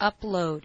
upload.